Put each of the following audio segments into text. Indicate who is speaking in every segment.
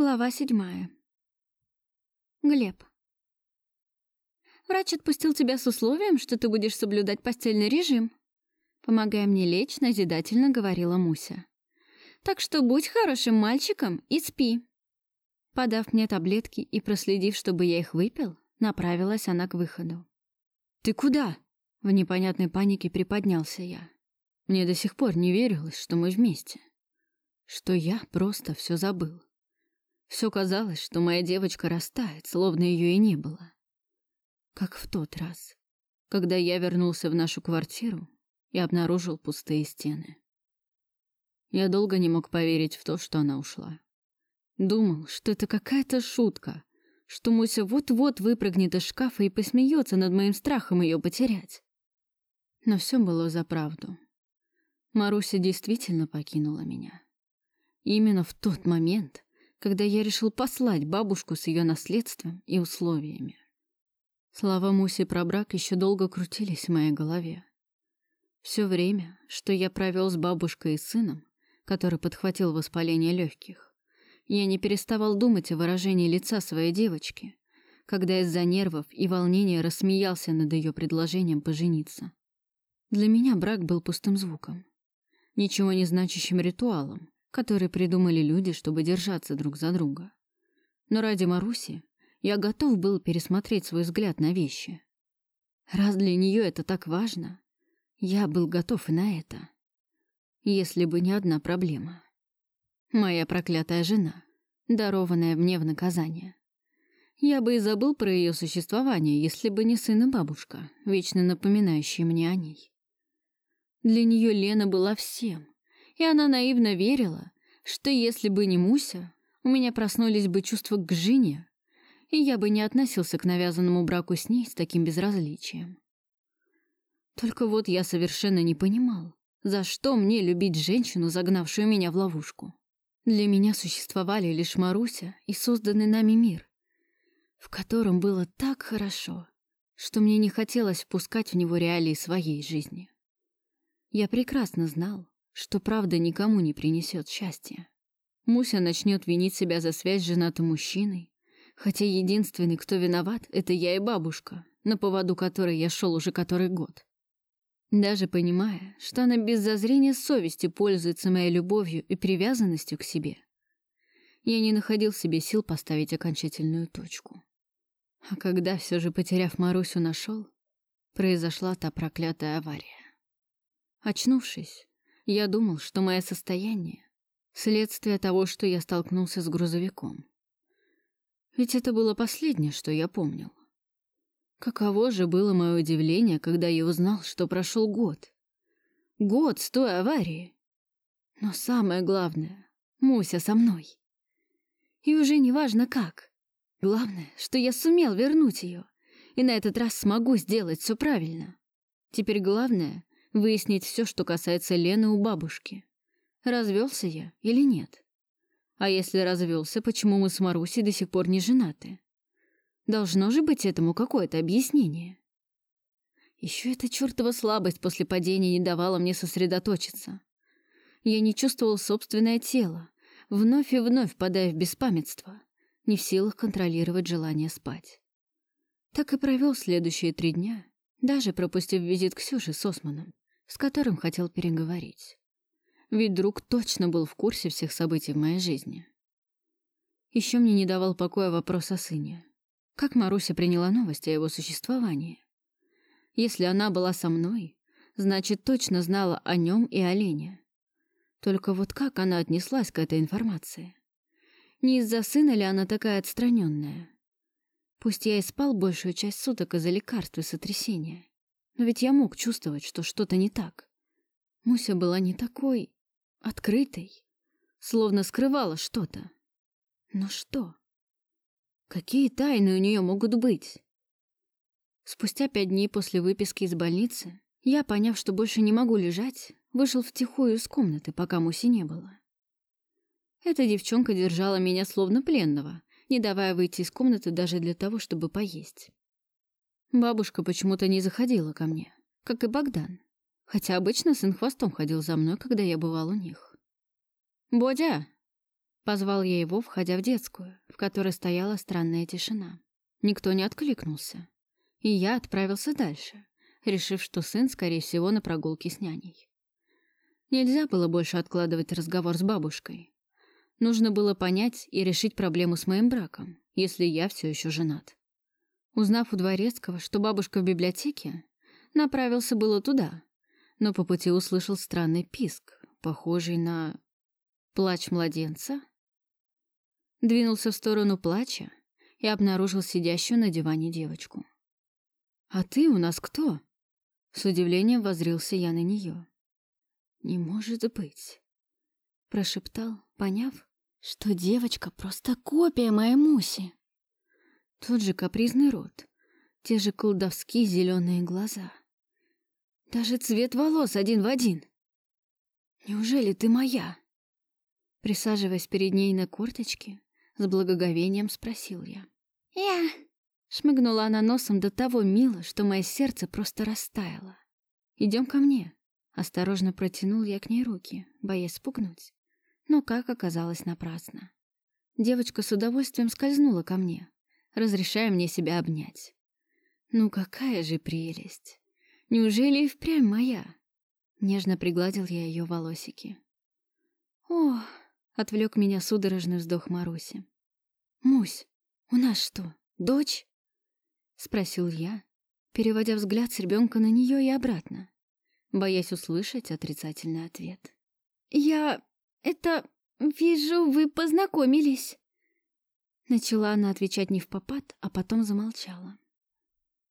Speaker 1: Глава седьмая. Глеб. Врач отпустил тебя с условием, что ты будешь соблюдать постельный режим. Помогая мне лечь, назидательно говорила Муся. Так что будь хорошим мальчиком и спи. Подав мне таблетки и проследив, чтобы я их выпил, направилась она к выходу.
Speaker 2: «Ты куда?» В непонятной панике приподнялся я. Мне до сих пор не верилось, что мы вместе. Что я просто все забыл. Все казалось, что моя девочка растает, словно ее и не было. Как в тот раз, когда я вернулся в нашу квартиру и обнаружил пустые стены. Я долго не мог поверить в то, что она ушла. Думал, что это какая-то шутка, что Муся вот-вот выпрыгнет из шкафа и посмеется над моим страхом ее потерять. Но все было за правду. Маруся действительно покинула меня. Именно в тот момент, когда я решил послать бабушку с ее наследством и условиями. Слова Муси про брак еще долго крутились в моей голове. Все время, что я провел с бабушкой и сыном, который подхватил воспаление легких, я не переставал думать о выражении лица своей девочки, когда из-за нервов и волнения рассмеялся над ее предложением пожениться. Для меня брак был пустым звуком, ничего не значащим ритуалом, который придумали люди, чтобы держаться друг за друга. Но ради Маруси я готов был пересмотреть свой взгляд на вещи. Раз для нее это так важно, я был готов и на это. Если бы не одна проблема. Моя проклятая жена, дарованная мне в наказание. Я бы и забыл про ее существование, если бы не сын и бабушка, вечно напоминающие мне о ней. Для нее Лена была всем, и она наивно верила, что если бы не Муся, у меня проснулись бы чувства к Жене, и я бы не относился к навязанному браку с ней с таким безразличием. Только вот я совершенно не понимал, за что мне любить женщину, загнавшую меня в ловушку. Для меня существовали лишь Маруся и созданный нами мир, в котором было так хорошо, что мне не хотелось впускать в него реалии своей жизни. Я прекрасно знал, что правда никому не принесет счастья. Муся начнет винить себя за связь с женатым мужчиной, хотя единственный, кто виноват, это я и бабушка, на поводу которой я шел уже который год. Даже понимая, что она без зазрения совести пользуется моей любовью и привязанностью к себе, я не находил в себе сил поставить окончательную точку. А когда, все же потеряв Марусю, нашел, произошла та проклятая авария. Очнувшись, я думал, что мое состояние — следствие того, что я столкнулся с грузовиком. Ведь это было последнее, что я помнил. Каково же было мое удивление, когда я узнал, что прошел год. Год с той аварии. Но самое главное — Муся со мной. И уже не важно как. Главное, что я сумел вернуть ее, и на этот раз смогу сделать все правильно. Теперь главное выяснить все, что касается Лены у бабушки. Развелся я или нет? А если развелся, почему мы с Марусей до сих пор не женаты? Должно же быть этому какое-то объяснение. Еще эта чертова слабость после падения не давала мне сосредоточиться. Я не чувствовал собственное тело, вновь и вновь впадая в беспамятство, не в силах контролировать желание спать. Так и провел следующие три дня, даже пропустив визит Ксюши с Османом с которым хотел переговорить. Ведь друг точно был в курсе всех событий в моей жизни. Еще мне не давал покоя вопрос о сыне. Как Маруся приняла новость о его существовании? Если она была со мной, значит, точно знала о нем и о Лене. Только вот как она отнеслась к этой информации? Не из-за сына ли она такая отстраненная? Пусть я и спал большую часть суток из-за лекарств и сотрясения. Но ведь я мог чувствовать, что что-то не так. Муся была не такой... открытой. Словно скрывала что-то. Но что? Какие тайны у нее могут быть? Спустя пять дней после выписки из больницы, я, поняв, что больше не могу лежать, вышел втихую из комнаты, пока Муси не было. Эта девчонка держала меня словно пленного, не давая выйти из комнаты даже для того, чтобы поесть. Бабушка почему-то не заходила ко мне, как и Богдан. Хотя обычно сын хвостом ходил за мной, когда я бывал у них. «Бодя!» Позвал я его, входя в детскую, в которой стояла странная тишина. Никто не откликнулся. И я отправился дальше, решив, что сын, скорее всего, на прогулке с няней. Нельзя было больше откладывать разговор с бабушкой. Нужно было понять и решить проблему с моим браком, если я все еще женат. Узнав у Дворецкого, что бабушка в библиотеке, направился было туда, но по пути услышал странный писк, похожий на... плач младенца. Двинулся в сторону плача и обнаружил сидящую на диване девочку. «А ты у нас кто?» С удивлением возрился я на нее. «Не может быть», — прошептал, поняв, что девочка просто копия моей Муси. Тот же капризный рот, те же колдовские зеленые глаза. Даже цвет волос один в один. Неужели ты моя? Присаживаясь перед ней на корточке, с благоговением спросил я.
Speaker 1: «Я...»
Speaker 2: Шмыгнула она носом до того мило, что мое сердце просто растаяло. Идем ко мне». Осторожно протянул я к ней руки, боясь спугнуть. Но, как оказалось, напрасно. Девочка с удовольствием скользнула ко мне, разрешая мне себя обнять. «Ну какая же прелесть! Неужели и впрямь моя?» Нежно пригладил я ее волосики. «О!» — отвлек меня судорожный вздох Маруси. «Мусь, у нас что, дочь?» — спросил я, переводя взгляд с ребенка на нее и обратно, боясь услышать отрицательный ответ.
Speaker 1: «Я... это... вижу, вы познакомились».
Speaker 2: Начала она отвечать не в попад, а потом замолчала.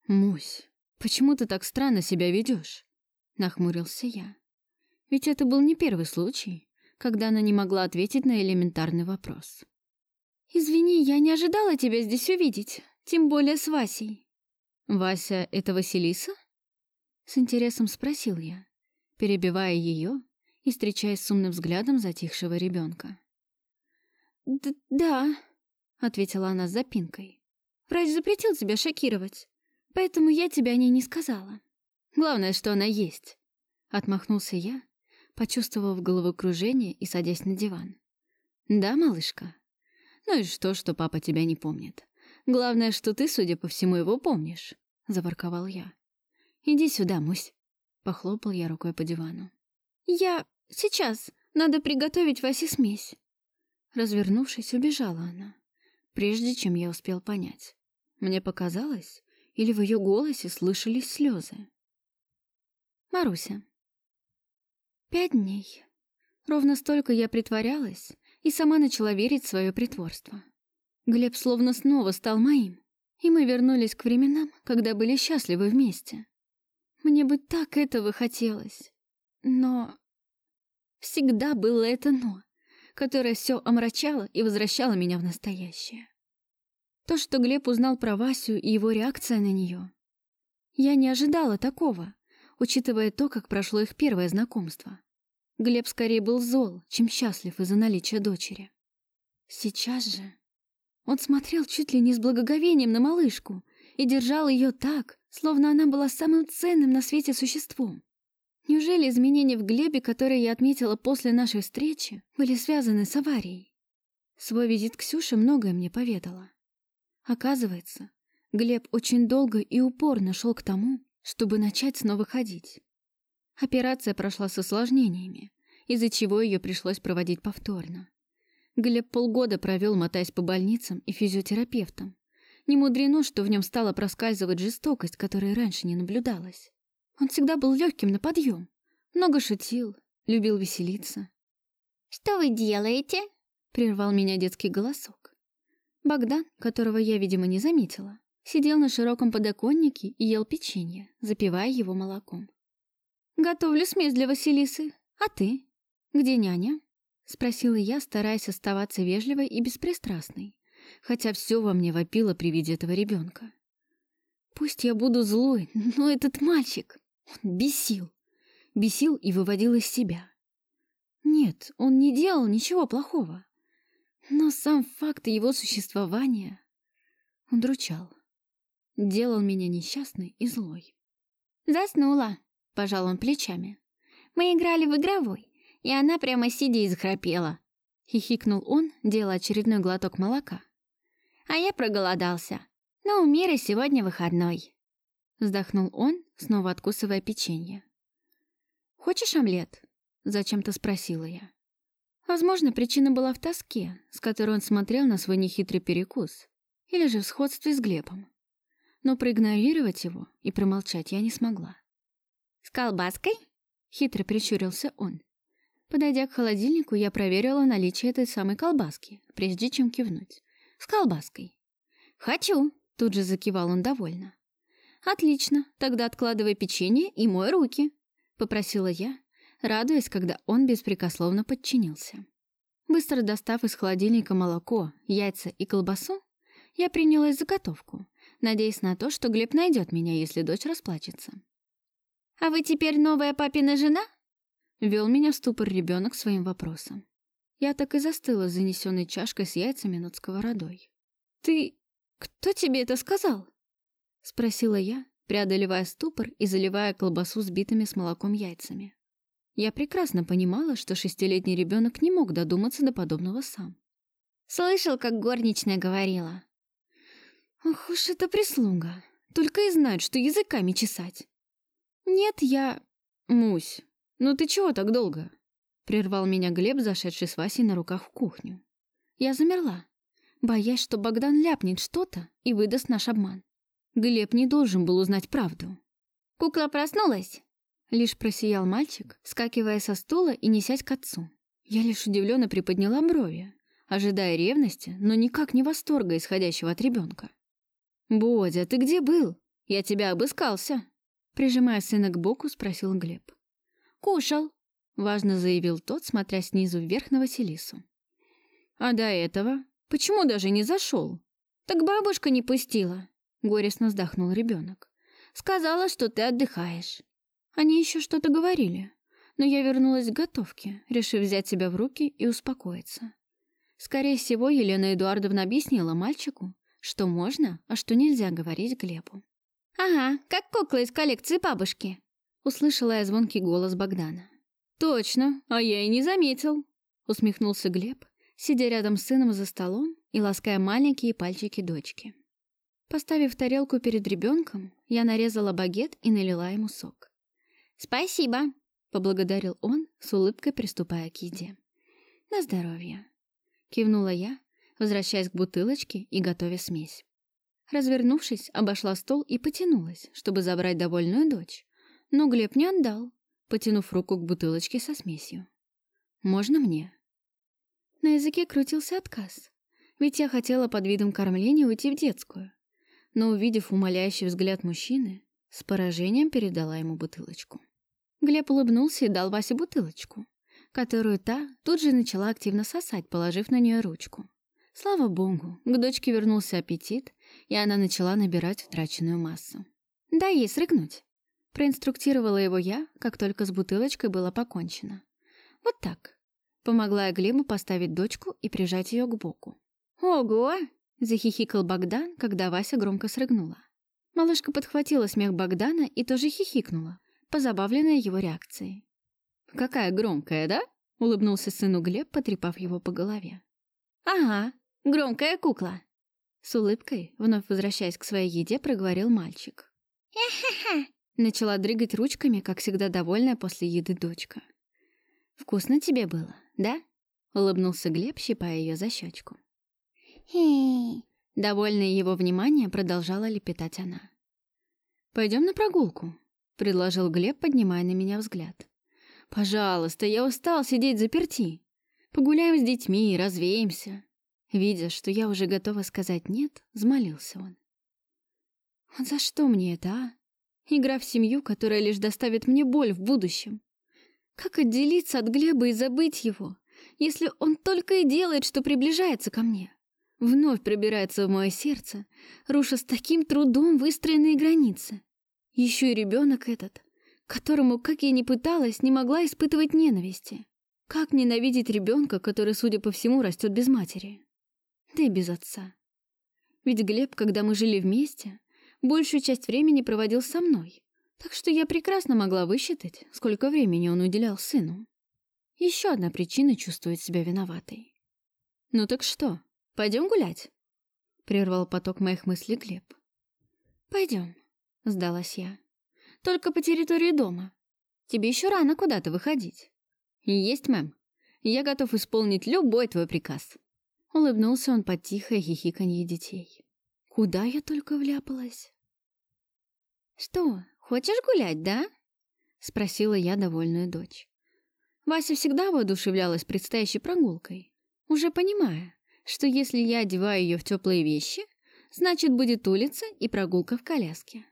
Speaker 2: «Мусь, почему ты так странно себя ведешь? Нахмурился я. Ведь это был не первый случай, когда она не могла ответить на элементарный вопрос.
Speaker 1: «Извини, я не ожидала тебя здесь увидеть, тем более с Васей».
Speaker 2: «Вася — это Василиса?» С интересом спросил я, перебивая ее и встречаясь с умным взглядом затихшего ребенка.
Speaker 1: «Да», — ответила она с запинкой. «Врач запретил тебя шокировать, поэтому я тебе о ней не сказала».
Speaker 2: «Главное, что она есть», — отмахнулся я, почувствовав головокружение и садясь на диван. «Да, малышка? Ну и что, что папа тебя не помнит? Главное, что ты, судя по всему, его помнишь», — заворковал я. «Иди сюда, Мусь», — похлопал я рукой по дивану.
Speaker 1: «Я... сейчас. Надо приготовить Васе смесь».
Speaker 2: Развернувшись, убежала она прежде чем я успел понять. Мне показалось, или в ее голосе слышались слезы.
Speaker 1: Маруся.
Speaker 2: Пять дней. Ровно столько я притворялась и сама начала верить в свое притворство. Глеб словно снова стал моим, и мы вернулись к временам, когда были счастливы вместе. Мне бы так этого хотелось. Но... Всегда было это «но» которая все омрачала и возвращала меня в настоящее. То, что Глеб узнал про Васю и его реакция на нее. Я не ожидала такого, учитывая то, как прошло их первое знакомство. Глеб скорее был зол, чем счастлив из-за наличия дочери. Сейчас же он смотрел чуть ли не с благоговением на малышку и держал ее так, словно она была самым ценным на свете существом. Неужели изменения в Глебе, которые я отметила после нашей встречи, были связаны с аварией? Свой визит к Ксюше многое мне поведала. Оказывается, Глеб очень долго и упорно шел к тому, чтобы начать снова ходить. Операция прошла с осложнениями, из-за чего ее пришлось проводить повторно. Глеб полгода провел, мотаясь по больницам и физиотерапевтам. Не мудрено, что в нем стала проскальзывать жестокость, которой раньше не наблюдалась. Он всегда был легким на подъем, много шутил, любил веселиться.
Speaker 1: «Что вы делаете?»
Speaker 2: — прервал меня детский голосок. Богдан, которого я, видимо, не заметила, сидел на широком подоконнике и ел печенье, запивая его молоком. «Готовлю смесь для Василисы. А ты? Где няня?» — спросила я, стараясь оставаться вежливой и беспристрастной, хотя все во мне вопило при виде этого ребенка. Пусть я буду злой, но этот мальчик... Он бесил. Бесил и выводил из себя. Нет, он не делал ничего плохого. Но сам факт его существования удручал. Делал меня несчастной и злой.
Speaker 1: «Заснула», — пожал он плечами. «Мы играли в игровой, и она прямо сидя и захрапела. Хихикнул он, делая очередной глоток молока. «А я проголодался. Но у Миры сегодня выходной». Вздохнул он, снова откусывая печенье. «Хочешь омлет?» — зачем-то спросила я. Возможно, причина была в тоске, с которой он смотрел на свой нехитрый перекус, или же в сходстве с Глебом. Но проигнорировать его и промолчать я не смогла. «С колбаской?» — хитро прищурился он. Подойдя к холодильнику, я проверила наличие этой самой колбаски, прежде чем кивнуть. «С колбаской». «Хочу!» — тут же закивал он довольно. «Отлично, тогда откладывай печенье и мой руки», — попросила я, радуясь, когда он беспрекословно подчинился. Быстро достав из холодильника молоко, яйца и колбасу, я принялась заготовку, надеясь на то, что Глеб найдет меня, если дочь расплачется. «А вы теперь новая папина жена?» Вел меня в ступор ребенок своим вопросом. Я так и застыла с занесенной чашкой с яйцами над сковородой. «Ты... кто тебе это сказал?» Спросила я, преодолевая ступор и заливая колбасу сбитыми с молоком яйцами. Я прекрасно понимала, что шестилетний ребенок не мог додуматься до подобного сам. Слышал, как горничная говорила. Ох уж эта прислуга. Только и знают, что языками чесать. Нет, я... Мусь, ну ты чего так долго? Прервал меня Глеб, зашедший с Васей на руках в кухню. Я замерла, боясь, что Богдан ляпнет что-то и выдаст наш обман. Глеб не должен был узнать правду. «Кукла проснулась?» Лишь просиял мальчик, скакивая со стула и несясь к отцу. Я лишь удивленно приподняла брови, ожидая ревности, но никак не восторга, исходящего от ребенка. «Бодя, ты где был? Я тебя обыскался!» Прижимая сына к боку, спросил Глеб. «Кушал», — важно заявил тот, смотря снизу вверх на Василису. «А до этого? Почему даже не зашел?» «Так бабушка не пустила», — горестно вздохнул ребенок. «Сказала, что ты отдыхаешь». Они еще что-то говорили, но я вернулась к готовке, решив взять себя в руки и успокоиться. Скорее всего, Елена Эдуардовна объяснила мальчику, что можно, а что нельзя говорить Глебу. «Ага, как кукла из коллекции бабушки», — услышала я звонкий голос Богдана. «Точно, а я и не заметил», — усмехнулся Глеб, сидя рядом с сыном за столом и лаская маленькие пальчики дочки. Поставив тарелку перед ребенком, я нарезала багет и налила ему сок. «Спасибо», — поблагодарил он, с улыбкой приступая к еде. «На здоровье», — кивнула я, возвращаясь к бутылочке и готовя смесь. Развернувшись, обошла стол и потянулась, чтобы забрать довольную дочь. Но Глеб не отдал, потянув руку к бутылочке со смесью. «Можно мне?» На языке крутился отказ, ведь я хотела под видом кормления уйти в детскую. Но, увидев умоляющий взгляд мужчины, с поражением передала ему бутылочку. Глеб улыбнулся и дал Васе бутылочку, которую та тут же начала активно сосать, положив на нее ручку. Слава богу, к дочке вернулся аппетит, и она начала набирать утраченную массу. «Дай ей срыгнуть», — проинструктировала его я, как только с бутылочкой было покончено. «Вот так». Помогла я Глебу поставить дочку и прижать ее к боку. «Ого!» — захихикал Богдан, когда Вася громко срыгнула. Малышка подхватила смех Богдана и тоже хихикнула, позабавленная его реакцией. «Какая громкая, да?» — улыбнулся сыну Глеб, потрепав его по голове. «Ага, громкая кукла!» С улыбкой, вновь возвращаясь к своей еде, проговорил мальчик. «Ха-ха-ха!» Начала дрыгать ручками, как всегда довольная после еды дочка. «Вкусно тебе было, да?» — улыбнулся Глеб, щипая ее за щечку. «Хи!» Довольная его внимание, продолжала лепетать она. «Пойдем на прогулку», — предложил Глеб, поднимая на меня взгляд. «Пожалуйста, я устал сидеть заперти. Погуляем с детьми и развеемся». Видя, что я уже готова сказать «нет», взмолился он. «Вот за что мне это, а? Игра в семью, которая лишь доставит мне боль в будущем. Как отделиться от Глеба и забыть его, если он только и делает, что приближается ко мне?» Вновь пробирается в мое сердце, руша с таким трудом выстроенные границы. Еще и ребенок этот, которому, как я ни пыталась, не могла испытывать ненависти. Как ненавидеть ребенка, который, судя по всему, растет без матери? Да и без отца. Ведь Глеб, когда мы жили вместе, большую часть времени проводил со мной, так что я прекрасно могла высчитать, сколько времени он уделял сыну. Еще одна причина чувствовать себя виноватой. «Ну так что, пойдем гулять?» Прервал поток моих мыслей Глеб. «Пойдем», — сдалась я. «Только по территории дома. Тебе еще рано куда-то выходить». «Есть, мэм. Я готов исполнить любой твой приказ». Улыбнулся он под тихое хихиканье детей. «Куда я только вляпалась?» «Что, хочешь гулять, да?» — спросила я довольную дочь. Вася всегда воодушевлялась предстоящей прогулкой, уже понимая, что если я одеваю ее в теплые вещи, значит, будет улица и прогулка в коляске.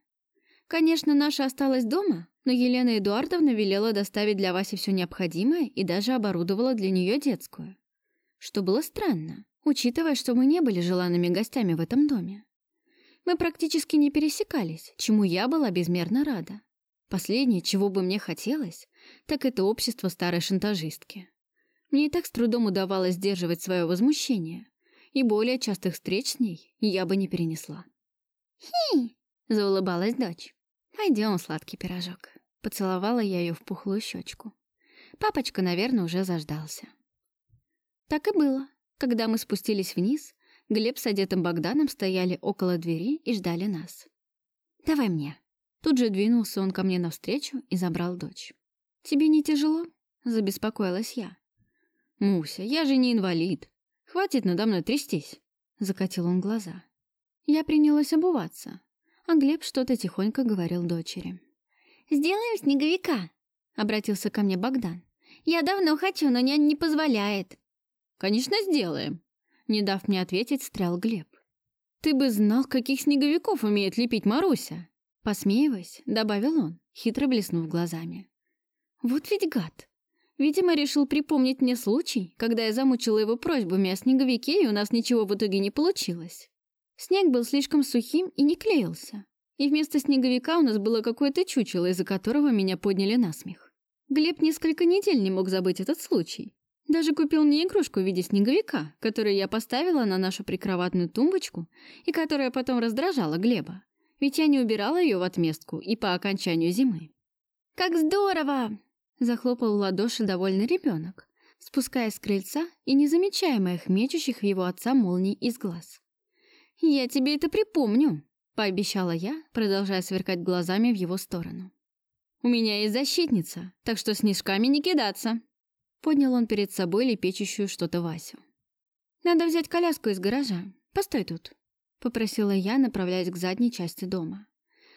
Speaker 1: Конечно, наша осталась дома, но Елена Эдуардовна велела доставить для Васи все необходимое и даже оборудовала для нее детскую. Что было странно, учитывая, что мы не были желанными гостями в этом доме. Мы практически не пересекались, чему я была безмерно рада. Последнее, чего бы мне хотелось, так это общество старой шантажистки. Мне и так с трудом удавалось сдерживать свое возмущение, и более частых встреч с ней я бы не перенесла. «Хи!» — заулыбалась дочь. «Пойдем, сладкий пирожок». Поцеловала я ее в пухлую щечку. Папочка, наверное, уже заждался. Так и было. Когда мы спустились вниз, Глеб с одетым Богданом стояли около двери и ждали нас. «Давай мне». Тут же двинулся он ко мне навстречу и забрал дочь. «Тебе не тяжело?» — забеспокоилась я. «Муся, я же не инвалид. Хватит надо мной трястись!» — закатил он глаза. Я принялась обуваться, а Глеб что-то тихонько говорил дочери. «Сделаем снеговика!» — обратился ко мне Богдан. «Я давно хочу, но нянь не позволяет». «Конечно, сделаем!» Не дав мне ответить, стрял Глеб. «Ты бы знал, каких снеговиков умеет лепить Маруся!» Посмеиваясь, добавил он, хитро блеснув глазами. «Вот ведь гад! Видимо, решил припомнить мне случай, когда я замучила его просьбами о снеговике, и у нас ничего в итоге не получилось. Снег был слишком сухим и не клеился. И вместо снеговика у нас было какое-то чучело, из-за которого меня подняли на смех. Глеб несколько недель не мог забыть этот случай. Даже купил мне игрушку в виде снеговика, которую я поставила на нашу прикроватную тумбочку и которая потом раздражала Глеба. Ведь я не убирала ее в отместку и по окончанию зимы. «Как здорово!» Захлопал в ладоши довольный ребенок, спускаясь с крыльца и не замечая моих мечущих в его отца молний из глаз. «Я тебе это припомню», — пообещала я, продолжая сверкать глазами в его сторону. «У меня есть защитница, так что снежками не кидаться», — поднял он перед собой лепечущую что-то Васю. «Надо взять коляску из гаража. Постой тут», — попросила я, направляясь к задней части дома.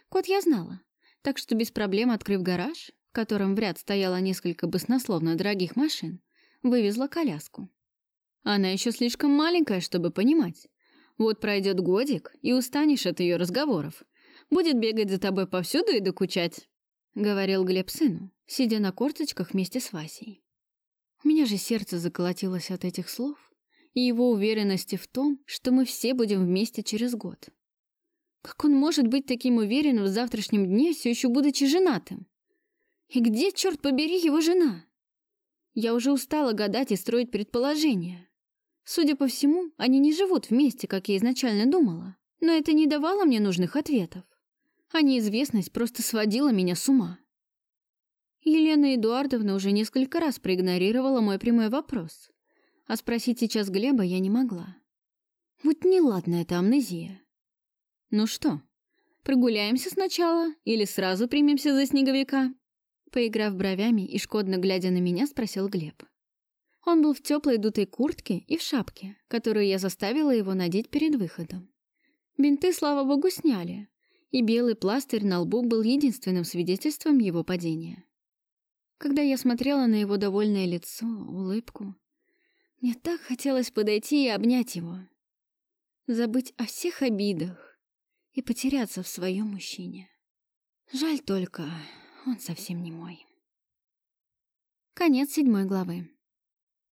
Speaker 1: Кот я знала, так что без проблем, открыв гараж, котором в ряд стояло несколько баснословно дорогих машин, вывезла коляску. Она еще слишком маленькая, чтобы понимать. Вот пройдет годик, и устанешь от ее разговоров. Будет бегать за тобой повсюду и докучать», — говорил Глеб сыну, сидя на корточках вместе с Васей. У меня же сердце заколотилось от этих слов и его уверенности в том, что мы все будем вместе через год. Как он может быть таким уверенным в завтрашнем дне, все еще будучи женатым? И где, черт побери, его жена? Я уже устала гадать и строить предположения. Судя по всему, они не живут вместе, как я изначально думала. Но это не давало мне нужных ответов. А неизвестность просто сводила меня с ума. Елена Эдуардовна уже несколько раз проигнорировала мой прямой вопрос. А спросить сейчас Глеба я не могла. Вот неладна эта амнезия. Ну что, прогуляемся сначала или сразу примемся за снеговика? Поиграв бровями и шкодно глядя на меня, спросил Глеб. Он был в теплой дутой куртке и в шапке, которую я заставила его надеть перед выходом. Бинты, слава богу, сняли, и белый пластырь на лбу был единственным свидетельством его падения. Когда я смотрела на его довольное лицо, улыбку, мне так хотелось подойти и обнять его, забыть о всех обидах и потеряться в своем мужчине. Жаль только, он совсем не мой. Конец седьмой главы.